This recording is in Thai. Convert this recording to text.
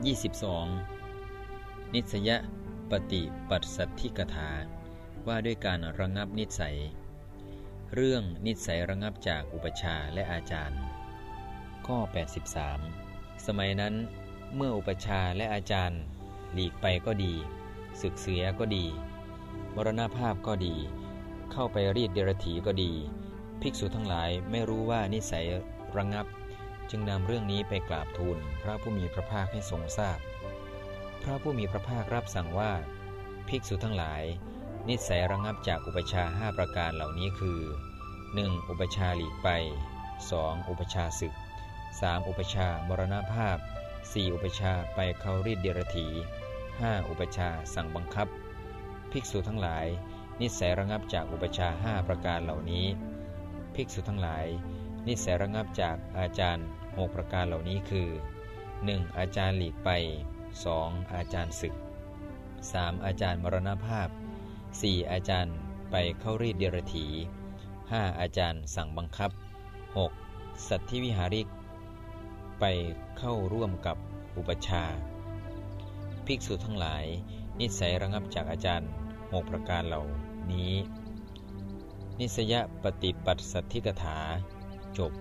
22. นิสยปฏิปัสสัทธิกถา ว่าด้วยการระงับนิสัย เรื่องนิสัยระงับจากอุปชาและอาจารย์ ข้อ 83 สมัยนั้นเมื่ออุปชาและอาจารย์ หลีกไปก็ดี ศึกเสียก็ดี มรณภาพก็ดี เข้าไปรีดเดรถีก็ดี ภิกษุทั้งหลายไม่รู้ว่านิสัยระงับ จึงนำเรื่องนี้ไปกราบทูลพระผู้มีพระภาคให้ทรงทราบพพระผู้มีพระภาครับสั่งว่า ภิกษุทั้งหลาย นิสัยระงับจากอุปชาห้าประการเหล่านี้คือ 1. อุปชาหลีกไป 2. อุปชาศึก 3. อุปชามรณภาพ 4. อุปชาไปเขารีดเดรถี 5. อุปชาสั่งบังคับ ภิกษุทั้งหลาย นิสัยระงับจากอุปชาห้าประการเหล่านี้ ภิกษุทั้งหลาย นิสัยระงับจากอาจารย์ 6 ประการเหล่านี้คือ 1. อาจารย์หลีกไป 2. อาจารย์ศึก 3. อาจารย์มรณภาพ 4. อาจารย์ไปเข้ารีดเดรถี 5. อาจารย์สั่งบังคับ 6. สัตธิวิหาริก ไปเข้าร่วมกับอุปชา ภิกษุทั้งหลาย นิสัยระงับจากอาจารย์หกประการเหล่านี้ นิสยปฏิปัติสัทธิกถา จบ